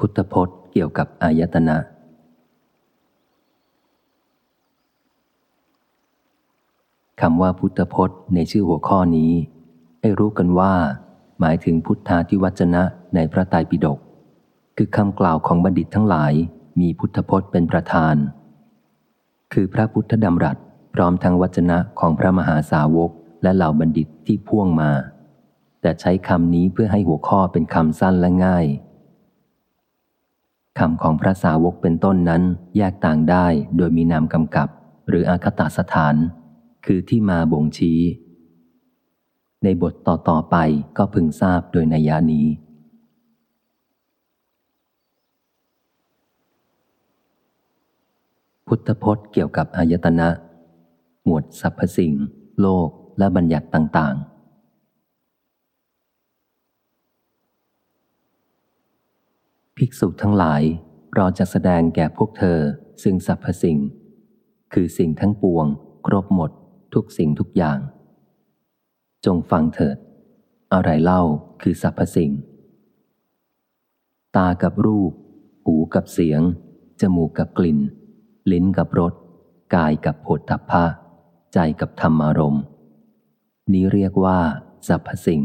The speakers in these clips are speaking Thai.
พุทธพจน์เกี่ยวกับอายตนะ คำว่าพุทธพจน์ในชื่อหัวข้อนี้ ให้รู้กันว่า หมายถึงพุทธาธิวัจนะในพระไตรปิฎกคือคำกล่าวของบัณฑิตทั้งหลายมีพุทธพจน์เป็นประธาน คือพระพุทธดำรัสพร้อมทั้งวจนะของพระมหาสาวกและเหล่าบัณฑิตที่พ่วงมา แต่ใช้คำนี้เพื่อให้หัวข้อเป็นคำสั้นและง่าย คำของพระสาวกเป็นต้นนั้นแยกต่างได้โดยมีนามกำกับ หรืออาคตสถาน คือที่มาบ่งชี้ ในบทต่อๆไปก็พึงทราบโดยนัยานี้ พุทธพจน์เกี่ยวกับอายตนะ หมวดสรรพสิ่ง โลกและบัญญัติต่างๆ ภิกษุทั้งหลายเราจะแสดงแก่พวกเธอ ซึ่งสรรพสิ่ง คือสิ่งทั้งปวง ครบหมด ทุกสิ่งทุกอย่าง จงฟังเถิด อะไรเล่าคือสรรพสิ่ง ตากับรูป หูกับเสียง จมูกกับกลิ่น ลิ้นกับรสกายกับโผฏฐัพพะ ใจกับธรรมารมณ์นี้เรียกว่าสรรพสิ่ง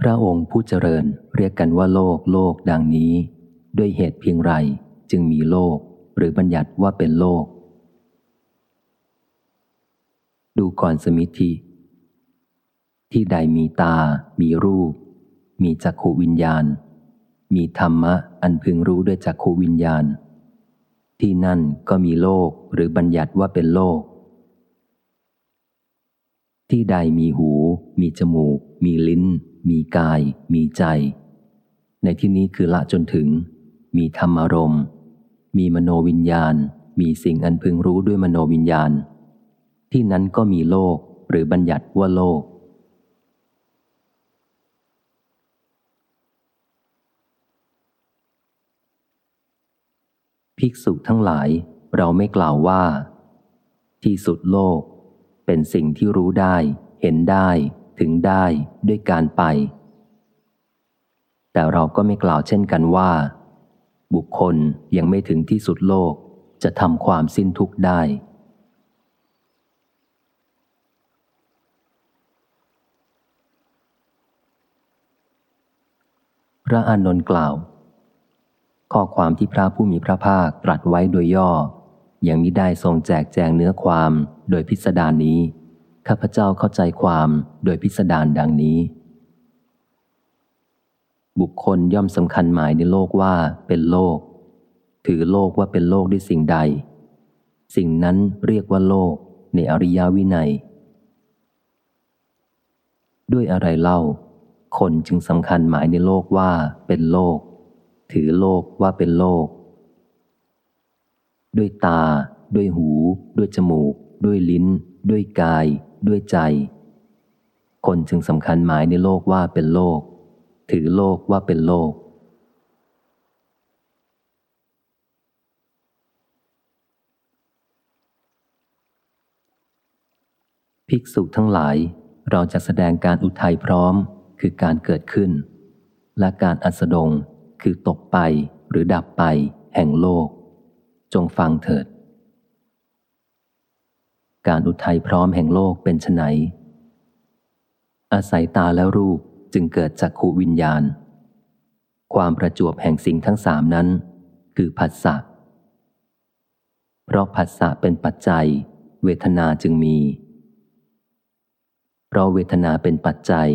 พระองค์ผู้เจริญเรียกกันว่าโลกโลกดังนี้ ด้วยเหตุเพียงไรจึงมีโลก หรือบัญญัติว่าเป็นโลก ดูก่อนสมิธิ ที่ใดมีตา มีรูป มีจักขวิญญาณ มีธรรมะอันพึงรู้ด้วยจักขวิญญาณ ที่นั่นก็มีโลกหรือบัญญัติว่าเป็นโลก ที่ใดมีหู มีจมูก มีลิ้น มีกาย มีใจ ในที่นี้คือละจนถึง มีธรรมารมณ์ มีมโนวิญญาณ มีสิ่งอันพึงรู้ด้วยมโนวิญญาณ ที่นั้นก็มีโลกหรือบัญญัติว่าโลก ภิกษุทั้งหลายเราไม่กล่าวว่า ที่สุดโลก เป็นสิ่งที่รู้ได้ เห็นได้ ถึงได้ด้วยการไป แต่เราก็ไม่กล่าวเช่นกันว่า บุคคลยังไม่ถึงที่สุดโลกจะทำความสิ้นทุกข์ได้ พระอานนท์กล่าว ข้อความที่พระผู้มีพระภาคตรัสไว้โดยย่อ ยังมิได้ทรงแจกแจงเนื้อความโดยพิสดารนี้ ข้าพเจ้าเข้าใจความโดยพิสดารดังนี้ บุคคลย่อมสำคัญหมายในโลกว่าเป็นโลก ถือโลกว่าเป็นโลกด้วยสิ่งใด สิ่งนั้นเรียกว่าโลกในอริยวินัย ด้วยอะไรเล่า คนจึงสำคัญหมายในโลกว่าเป็นโลก ถือโลกว่าเป็นโลก ด้วยตา ด้วยหู ด้วยจมูก ด้วยลิ้น ด้วยกาย ด้วยใจ คนจึงสำคัญหมายในโลกว่าเป็นโลก ถือโลกว่าเป็นโลก ภิกษุทั้งหลาย เราจะแสดงการอุทัยพร้อมคือการเกิดขึ้น และการอัสดงคือตกไปหรือดับไปแห่งโลก จงฟังเถิด การอุทัยพร้อมแห่งโลกเป็นไนอาศัยตาและรูปจึงเกิดจากขูวิญญาณ ความประจวบแห่งสิ่งทั้งสามนั้น คือผัสสะเพราะผัสสะเป็นปัจจัย เวทนาจึงมี เพราะเวทนาเป็นปัจจัย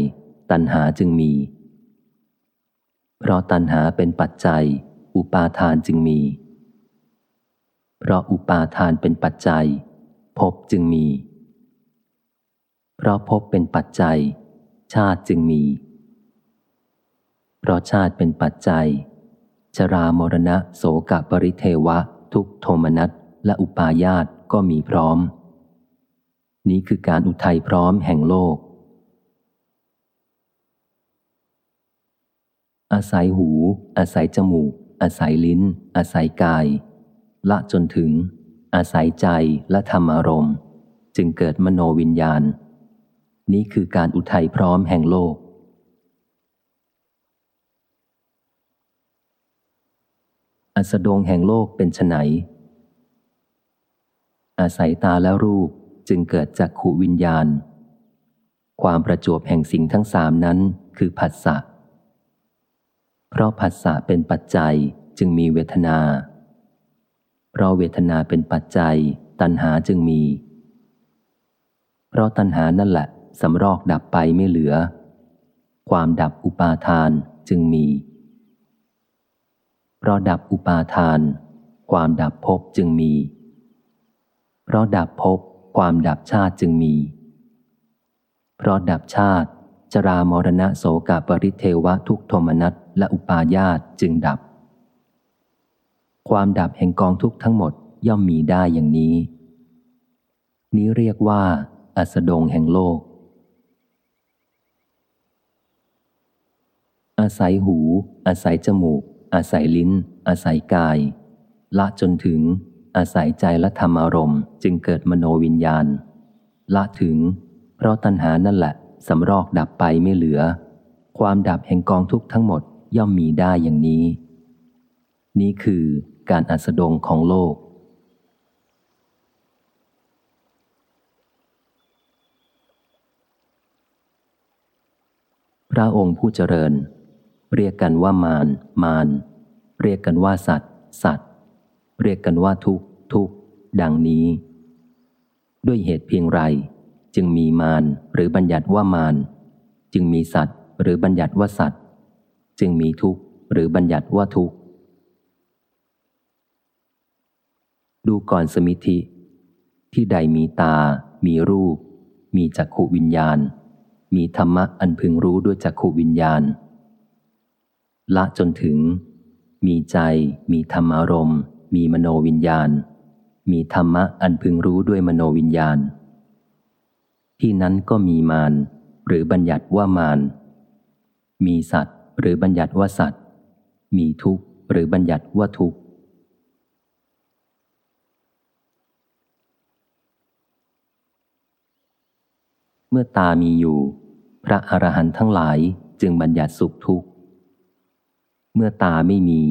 ตัณหาจึงมี เพราะตัณหาเป็นปัจจัย อุปาทานจึงมี เพราะอุปาทานเป็นปัจจัย ภพจึงมี เพราะภพเป็นปัจจัย ชาติจึงมี เพราะชาติเป็นปัจจัย ชรามรณะโสกปริเทวะ ทุกโทมนัสและอุปาญาตก็มีพร้อม นี้คือการอุทัยพร้อมแห่งโลก อาศัยหู อาศัยจมูก อาศัยลิ้น อาศัยกาย ละจนถึง อาศัยใจและธรรมอารมณ์ จึงเกิดมโนวิญญาณ นี้คือการอุทัยพร้อมแห่งโลก อัสดงแห่งโลกเป็นไนอาศัยตาและรูปจึงเกิดจากขูวิญญาณ ความประจวบแห่งสิ่งทั้งสามนั้นคือผัสสะเพราะผัสสะเป็นปัจจัยจึงมีเวทนา เพราะเวทนาเป็นปัจจัย ตัณหาจึงมี เพราะตัณหานั่นแหละสำรอกดับไปไม่เหลือ ความดับอุปาทานจึงมี เพราะดับอุปาทาน ความดับภพจึงมี เพราะดับภพความดับชาติจึงมี เพราะดับชาติ จรามรณะโสกาปริเทวะทุกโทมนัสและอุปาญาตจึงดับ ความดับแห่งกองทุกทั้งหมดย่อมมีได้อย่างนี้ นี้เรียกว่า อัสดงแห่งโลก อาศัยหู อาศัยจมูก อาศัยลิ้น อาศัยกาย ละจนถึง อาศัยใจและธรรมอารมณ์ จึงเกิดมโนวิญญาณ ละถึง เพราะตัณหานั่นแหละสำรอกดับไปไม่เหลือ ความดับแห่งกองทุกทั้งหมดย่อมมีได้อย่างนี้ นี่คือ การอัสดงของโลก พระองค์ผู้เจริญ เรียกกันว่ามารมารเรียกกันว่าสัตว์ สัตว์ เรียกกันว่าทุกทุกดังนี้ ด้วยเหตุเพียงไร จึงมีมารหรือบัญญัติว่ามารจึงมีสัตว์ หรือบัญญัติว่าสัตว์ จึงมีทุกข์หรือบัญญัติว่าทุกข์ ดูก่อนสมิธิ ที่ใดมีตา มีรูป มีจักขวิญญาณ มีธรรมะอันพึงรู้ด้วยจักขวิญญาณ ละจนถึง มีใจ มีธรรมารมณ์ มีมโนวิญญาณ มีธรรมะอันพึงรู้ด้วยมโนวิญญาณ ที่นั้นก็มีมารหรือบัญญัติว่ามารมีสัตว์ หรือบัญญัติว่าสัตว์ มีทุกข์หรือบัญญัติว่าทุกข์ เมื่อตามีอยู่ พระอรหันต์ทั้งหลายจึงบัญญัติสุขทุกข์ เมื่อตาไม่มี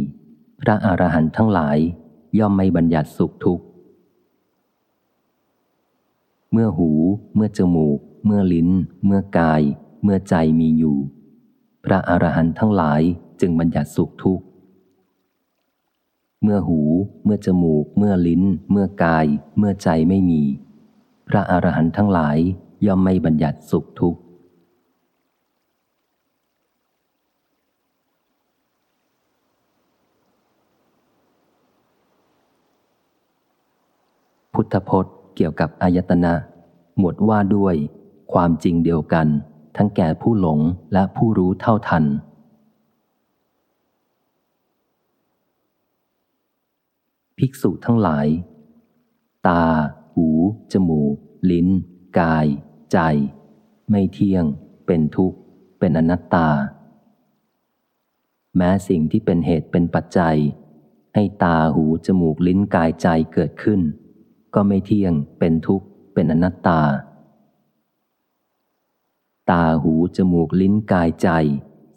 พระอรหันต์ทั้งหลายย่อมไม่บัญญัติสุขทุกข์ เมื่อหู เมื่อจมูก เมื่อลิ้น เมื่อกาย เมื่อใจมีอยู่ พระอรหันต์ทั้งหลายจึงบัญญัติสุขทุกข์ เมื่อหู เมื่อจมูก เมื่อลิ้น เมื่อกาย เมื่อใจไม่มี พระอรหันต์ทั้งหลาย ย่อมไม่บัญญัติสุขทุกข์ พุทธพจน์เกี่ยวกับอายตนะ หมวดว่าด้วย ความจริงเดียวกัน ทั้งแก่ผู้หลงและผู้รู้เท่าทัน ภิกษุทั้งหลาย ตา หู จมูก ลิ้น กาย ใจ ไม่เที่ยง เป็นทุกข์ เป็นอนัตตา แม้สิ่งที่เป็นเหตุเป็นปัจจัย ให้ตาหูจมูกลิ้นกายใจเกิดขึ้น ก็ไม่เที่ยง เป็นทุกข์ เป็นอนัตตา ตาหูจมูกลิ้นกายใจ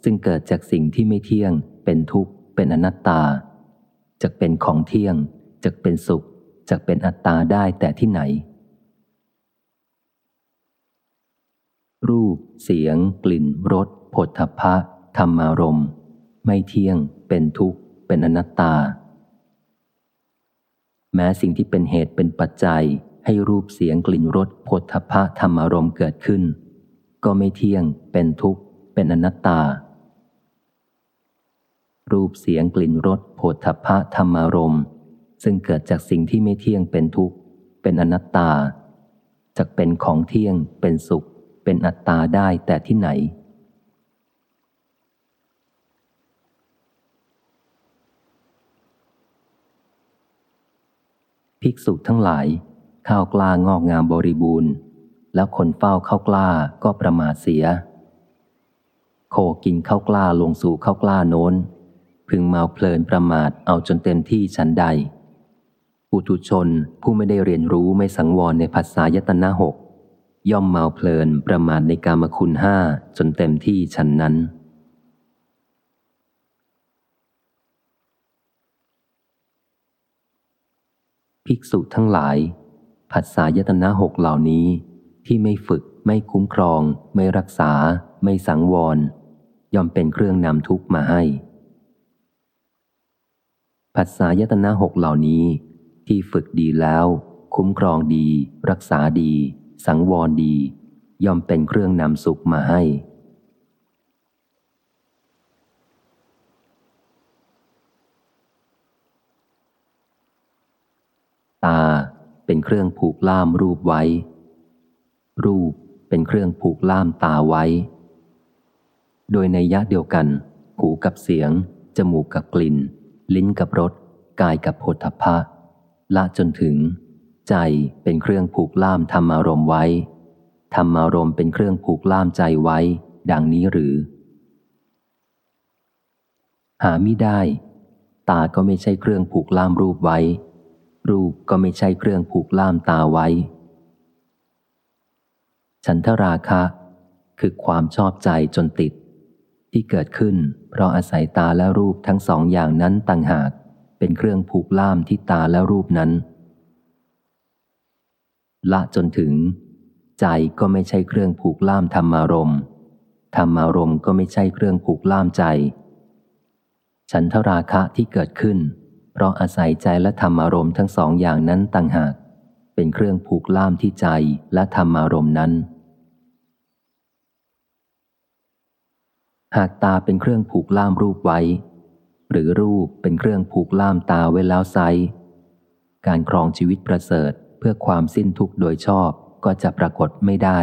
ซึ่งเกิดจากสิ่งที่ไม่เที่ยง เป็นทุกข์ เป็นอนัตตาจะเป็นของเที่ยงจะเป็นสุขจะเป็นอัตตาได้แต่ที่ไหน รูป เสียง กลิ่นรสผลทพะ ธรรมารมไม่เที่ยง เป็นทุกข์ เป็นอนัตตา แม้สิ่งที่เป็นเหตุเป็นปัจจัย ให้รูปเสียงกลิ่นรสผลทพะธรรมารมเกิดขึ้น ก็ไม่เที่ยง เป็นทุกข์ เป็นอนัตตา รูปเสียงกลิ่นรสผฏฐพะธรรมารมซึ่งเกิดจากสิ่งที่ไม่เที่ยงเป็นทุกข์ เป็นอนัตตาจะเป็นของเที่ยงเป็นสุข เป็นอัตตาได้แต่ที่ไหน ภิกษุทั้งหลาย ข้าวกล้างอกงามบริบูรณ์ แล้วคนเฝ้าข้าวกล้าก็ประมาทเสีย โคกินข้าวกล้าลงสู่ข้าวกล้าโน้น พึงเมาเพลินประมาทเอาจนเต็มที่ชั้นใดปุถุชนผู้ไม่ได้เรียนรู้ไม่สังวรในภาษายตนะหก ย่อมเมาเพลินประมาทในกามคุณห้าจนเต็มที่ฉันนั้น ภิกษุทั้งหลายผัสสะยตนะหกเหล่านี้ที่ไม่ฝึกไม่คุ้มครอง ไม่รักษา ไม่สังวร ย่อมเป็นเครื่องนำทุกข์มาให้ผัสสะยตนะหกเหล่านี้ ที่ฝึกดีแล้ว คุ้มครองดี รักษาดี สังวรดี ย่อมเป็นเครื่องนำสุขมาให้ ตาเป็นเครื่องผูกล่ามรูปไว้ รูปเป็นเครื่องผูกล่ามตาไว้ โดยในยะเดียวกัน หูกับเสียง จมูกกับกลิ่น ลิ้นกับรส กายกับโผฏฐัพพะละจนถึง ใจเป็นเครื่องผูกล่ามธรรมารมณ์ไว้ ธรรมารมณ์เป็นเครื่องผูกล่ามใจไว้ ดังนี้หรือ หาไม่ได้ ตาก็ไม่ใช่เครื่องผูกล่ามรูปไว้ รูปก็ไม่ใช่เครื่องผูกล่ามตาไว้ ฉันทราคะ คือความชอบใจจนติด ที่เกิดขึ้น เพราะอาศัยตาและรูปทั้งสองอย่างนั้นต่างหาก เป็นเครื่องผูกล่ามที่ตาและรูปนั้น ละจนถึง ใจก็ไม่ใช่เครื่องผูกล่ามธรรมารมธรรมารมณ์ก็ไม่ใช่เครื่องผูกล่ามใจ ฉันทราคะที่เกิดขึ้น เพราะอาศัยใจและธรรมารมณ์ทั้งสองอย่างนั้นต่างหาก เป็นเครื่องผูกล่ามที่ใจและธรรมารมณ์นั้น หากตาเป็นเครื่องผูกล่ามรูปไว้ หรือรูปเป็นเครื่องผูกล่ามตาไว้แล้วไซการครองชีวิตประเสริฐ พื่อความสิ้นทุกข์โดยชอบก็จะปรากฏไม่ได้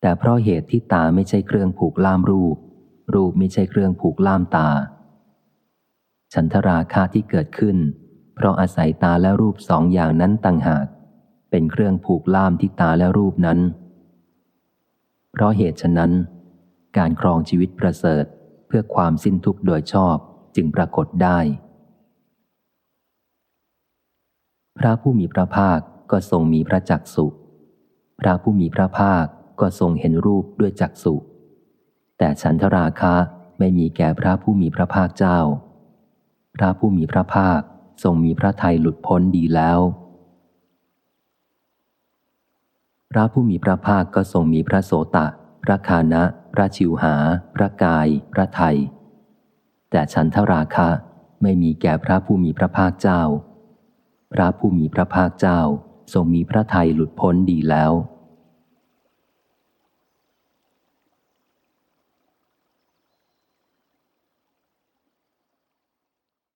แต่เพราะเหตุที่ตาไม่ใช่เครื่องผูกล่ามรูป รูปไม่ใช่เครื่องผูกล่ามตา ฉันทราคาที่เกิดขึ้น เพราะอาศัยตาและรูปสองอย่างนั้นต่างหาก เป็นเครื่องผูกล่ามที่ตาและรูปนั้น เพราะเหตุฉะนั้น การครองชีวิตประเสริฐเพื่อความสิ้นทุกข์โดยชอบจึงปรากฏได้ พระผู้มีพระภาคก็ทรงมีพระจักสุพระผู้มีพระภาคก็ทรงเห็นรูปด้วยจักสุแต่ฉันทราคะไม่มีแก่พระผู้มีพระภาคเจ้า พระผู้มีพระภาคทรงมีพระทัยหลุดพ้นดีแล้ว พระผู้มีพระภาคก็ทรงมีพระโสตะ พระคานะ พระชิวหา พระกาย พระไทยแต่ฉันทราคะไม่มีแก่พระผู้มีพระภาคเจ้า ระผู้มีพระภาคเจ้าทรงมีพระทัยหลุดพ้นดีแล้ว